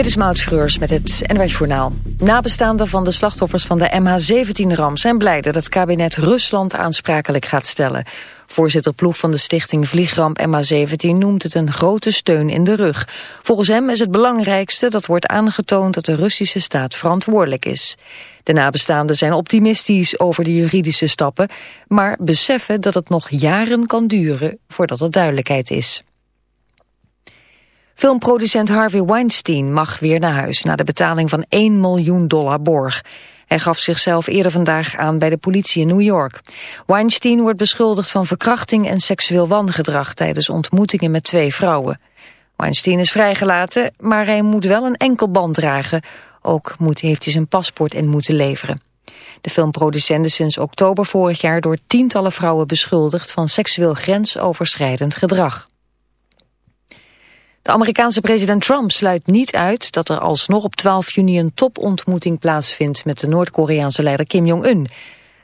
Dit is Maud Schreurs met het NWS Journaal. Nabestaanden van de slachtoffers van de MH17-ramp zijn blij dat het kabinet Rusland aansprakelijk gaat stellen. Voorzitter Ploeg van de stichting Vliegramp MH17 noemt het een grote steun in de rug. Volgens hem is het belangrijkste dat wordt aangetoond dat de Russische staat verantwoordelijk is. De nabestaanden zijn optimistisch over de juridische stappen, maar beseffen dat het nog jaren kan duren voordat er duidelijkheid is. Filmproducent Harvey Weinstein mag weer naar huis... na de betaling van 1 miljoen dollar borg. Hij gaf zichzelf eerder vandaag aan bij de politie in New York. Weinstein wordt beschuldigd van verkrachting en seksueel wangedrag... tijdens ontmoetingen met twee vrouwen. Weinstein is vrijgelaten, maar hij moet wel een enkel band dragen. Ook moet, heeft hij zijn paspoort in moeten leveren. De filmproducent is sinds oktober vorig jaar door tientallen vrouwen beschuldigd... van seksueel grensoverschrijdend gedrag. De Amerikaanse president Trump sluit niet uit dat er alsnog op 12 juni een topontmoeting plaatsvindt met de Noord-Koreaanse leider Kim Jong-un.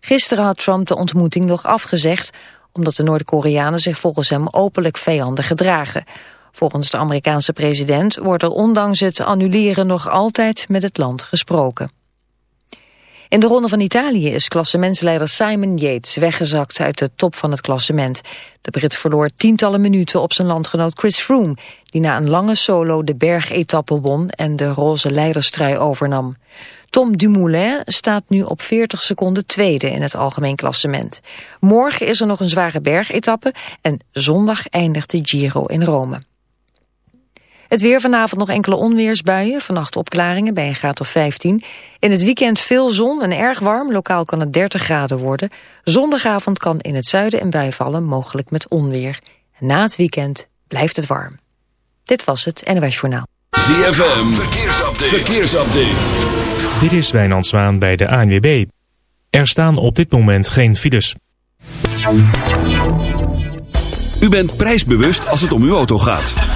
Gisteren had Trump de ontmoeting nog afgezegd omdat de Noord-Koreanen zich volgens hem openlijk vijandig gedragen. Volgens de Amerikaanse president wordt er ondanks het annuleren nog altijd met het land gesproken. In de Ronde van Italië is klassementsleider Simon Yates weggezakt uit de top van het klassement. De Brit verloor tientallen minuten op zijn landgenoot Chris Froome, die na een lange solo de bergetappe won en de roze leiderstrui overnam. Tom Dumoulin staat nu op 40 seconden tweede in het algemeen klassement. Morgen is er nog een zware bergetappe en zondag eindigt de Giro in Rome. Het weer vanavond nog enkele onweersbuien, vannacht opklaringen bij een graad of 15. In het weekend veel zon en erg warm, lokaal kan het 30 graden worden. Zondagavond kan in het zuiden een bui vallen, mogelijk met onweer. na het weekend blijft het warm. Dit was het NOS Journaal. ZFM, verkeersupdate. verkeersupdate. Dit is Wijnand Zwaan bij de ANWB. Er staan op dit moment geen files. U bent prijsbewust als het om uw auto gaat.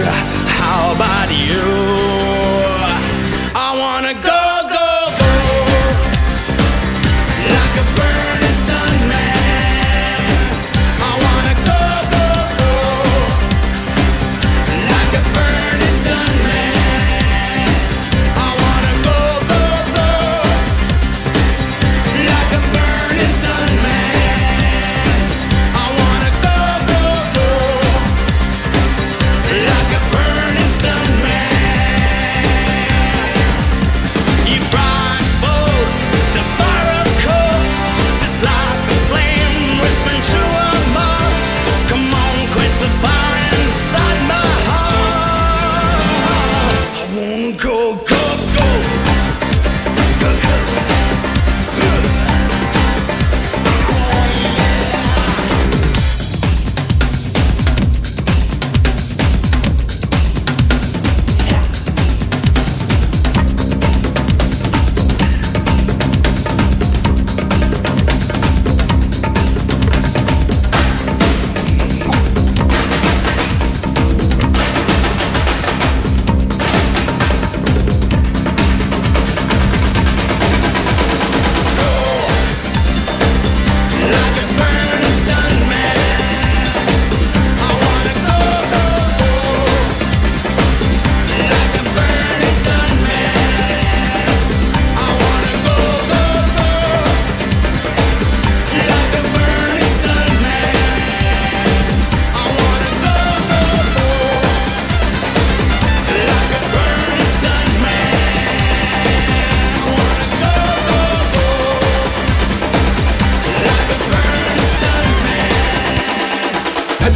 How about you?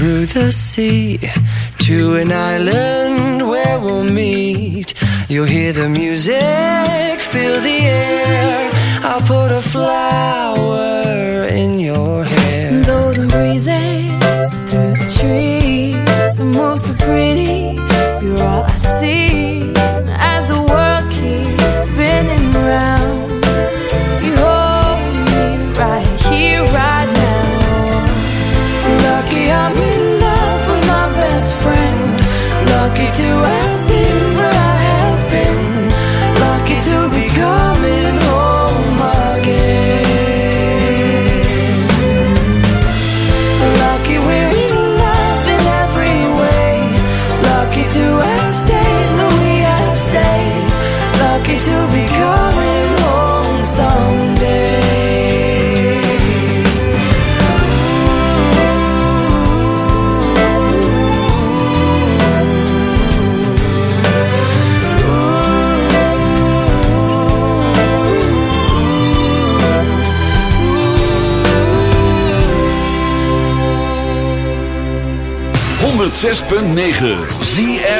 through the sea to an island where we'll meet. You'll hear the music, feel the air. I'll put a flower in your hair. Golden breezes through the trees, the most so pretty to earth 106.9 er.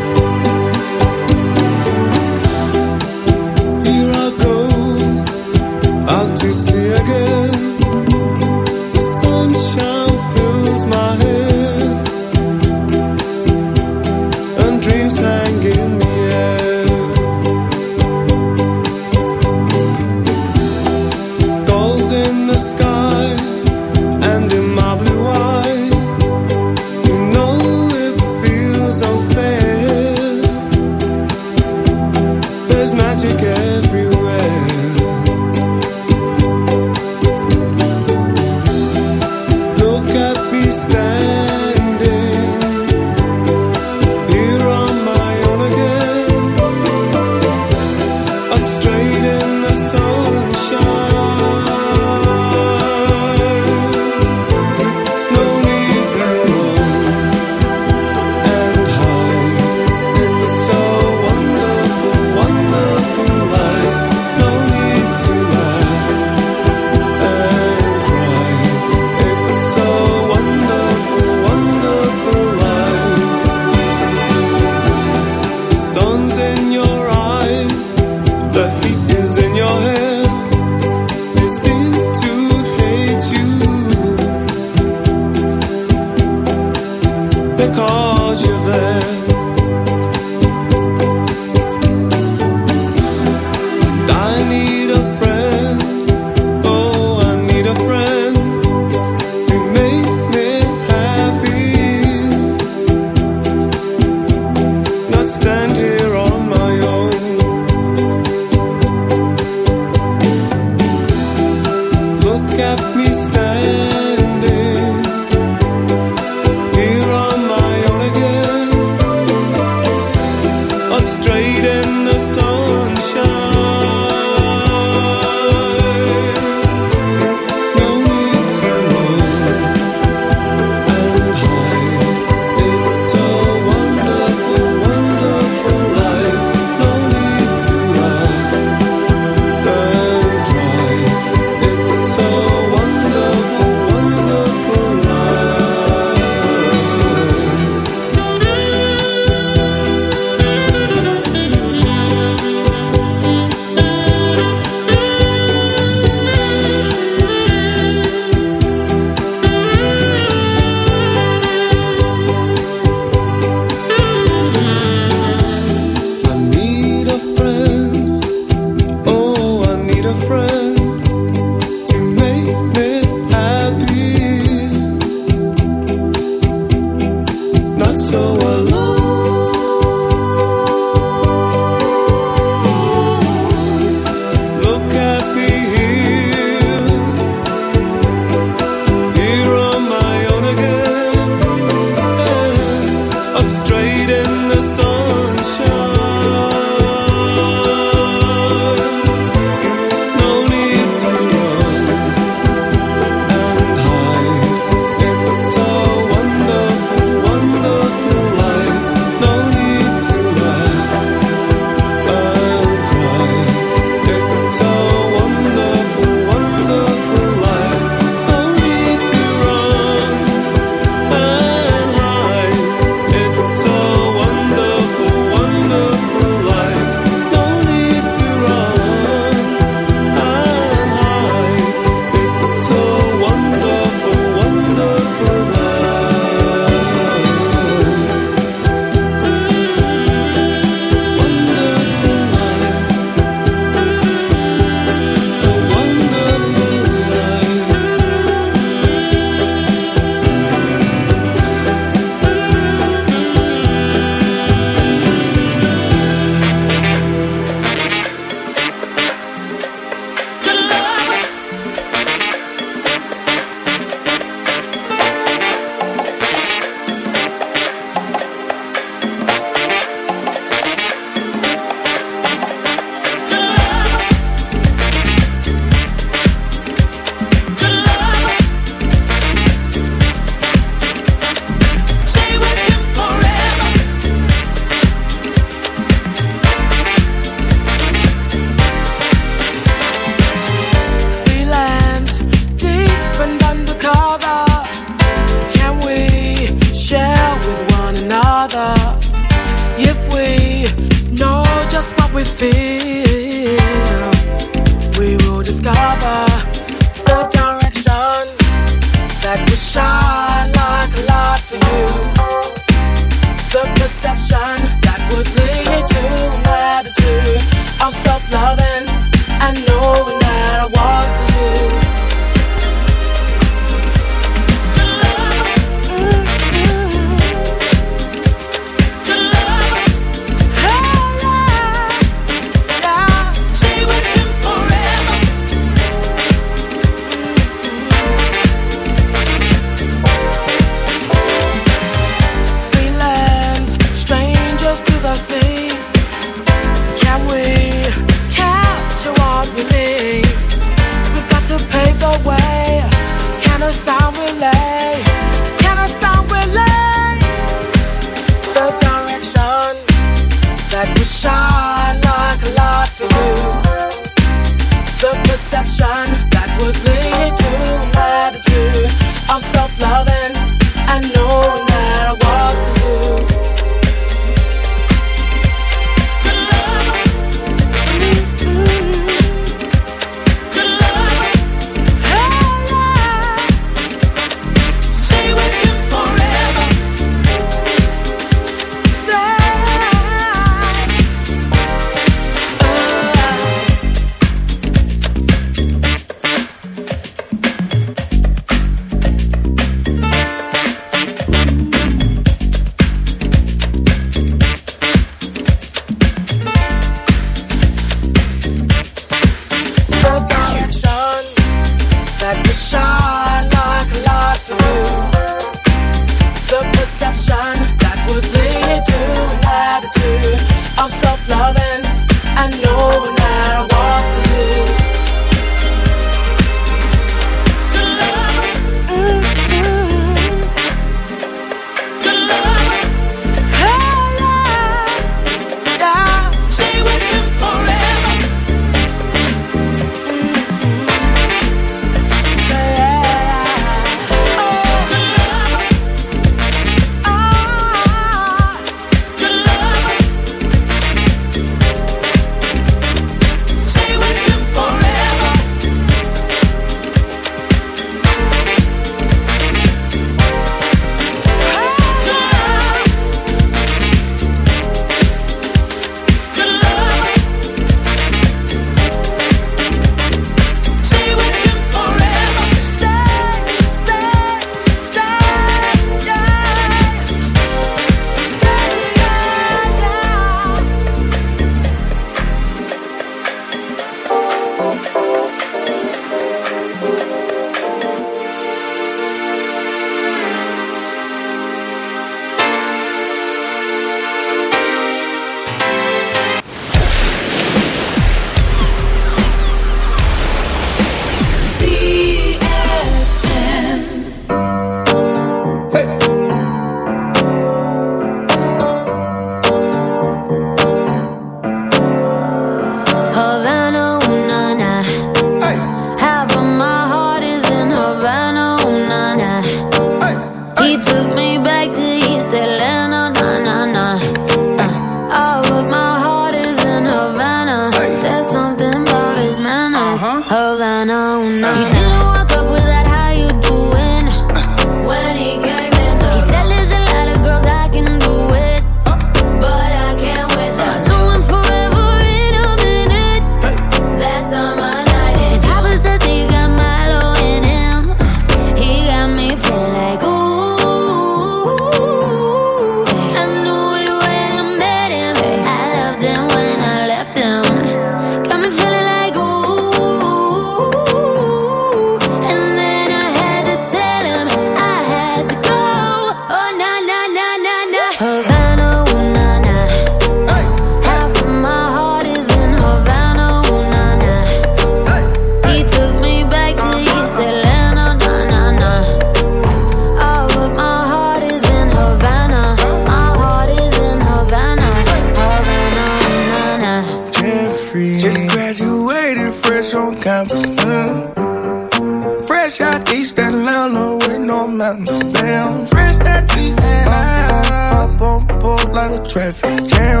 Traffic jam.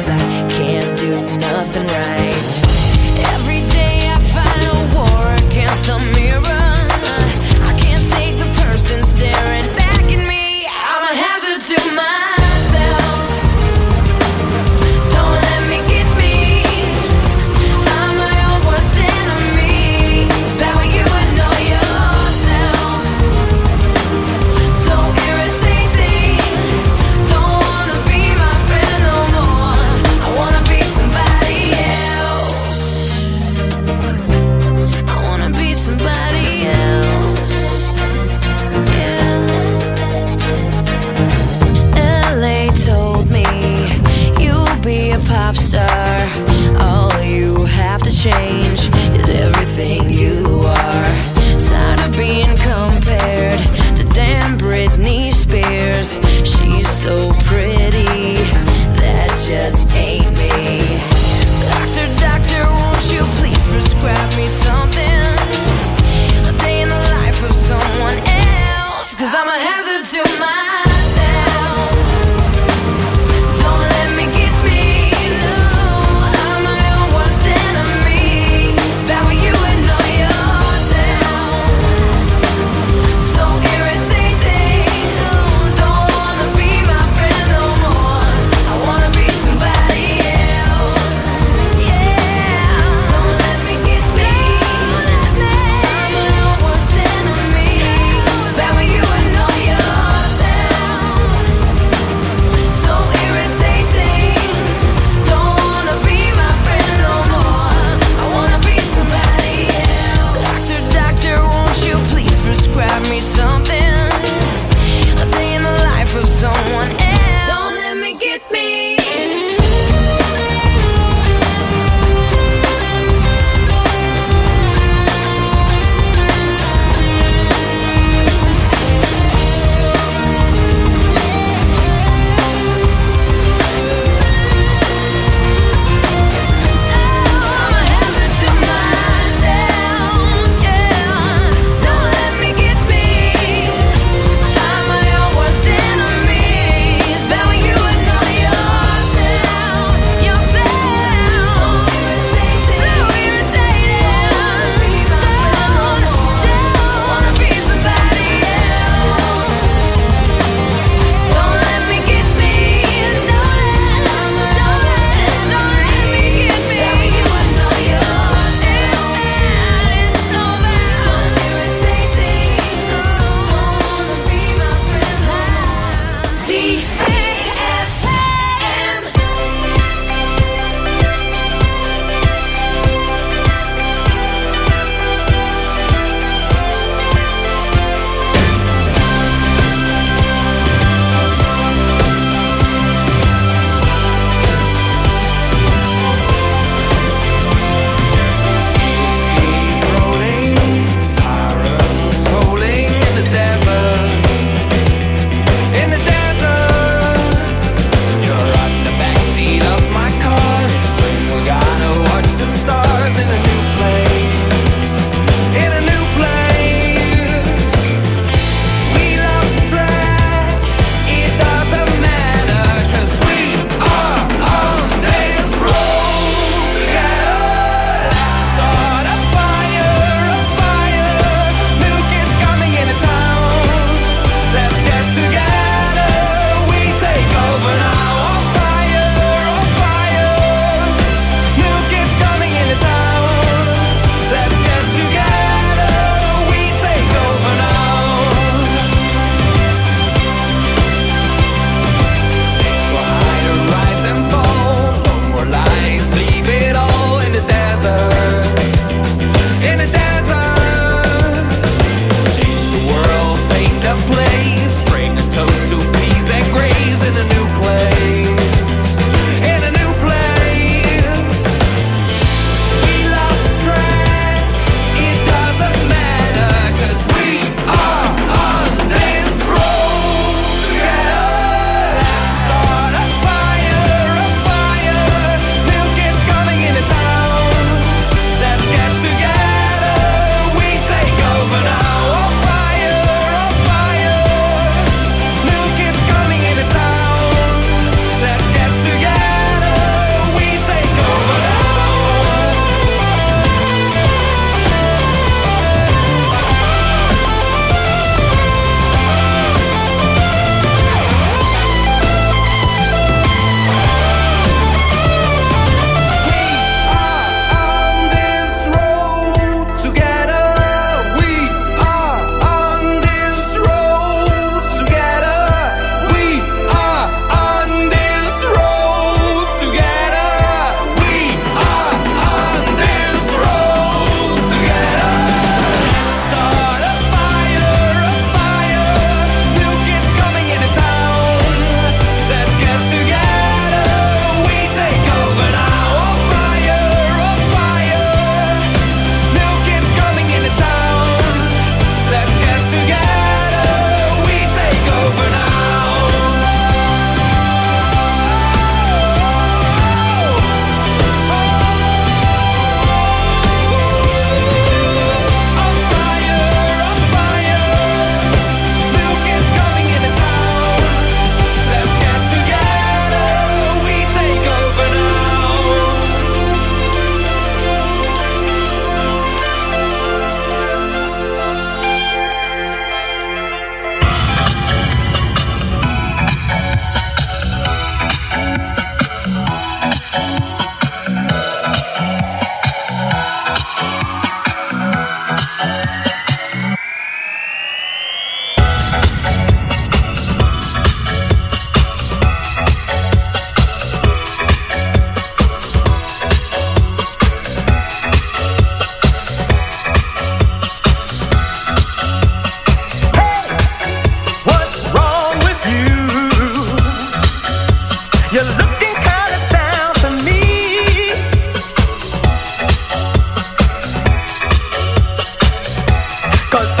Cause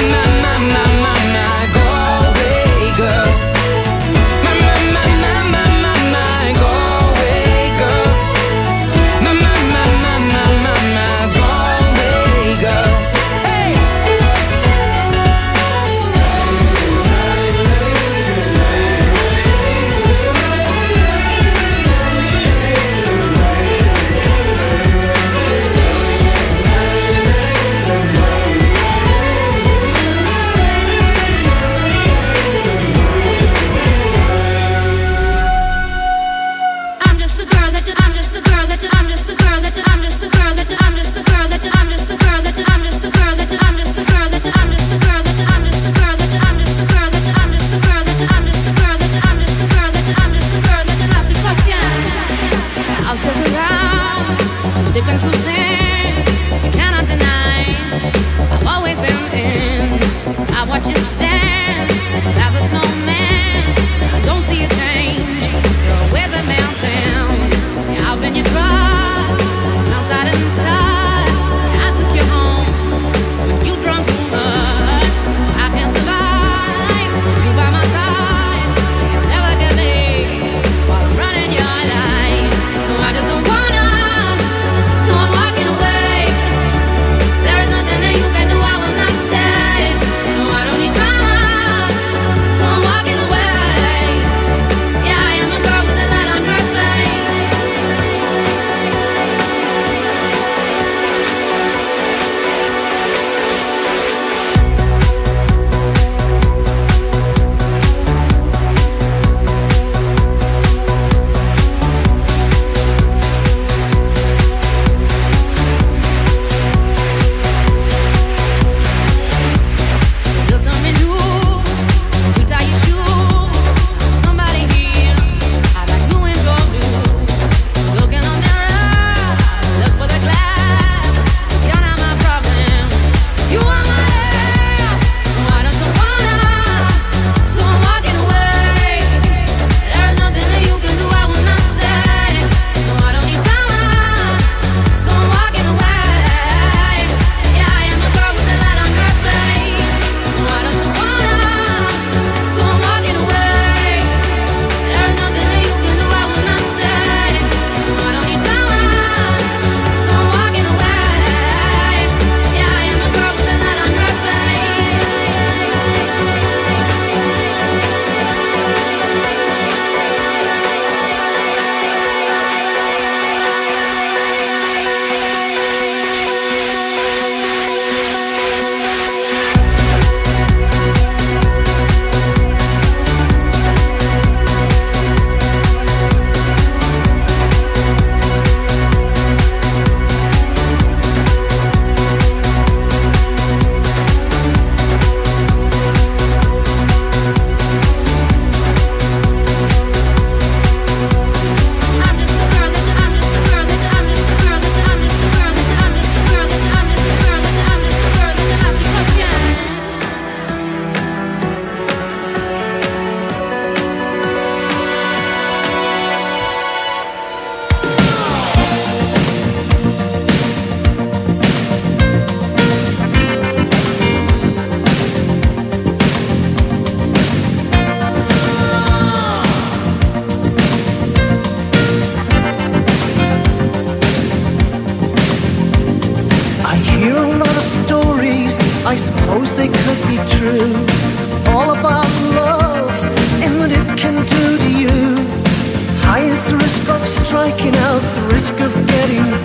My, my, my, my,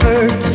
hurt.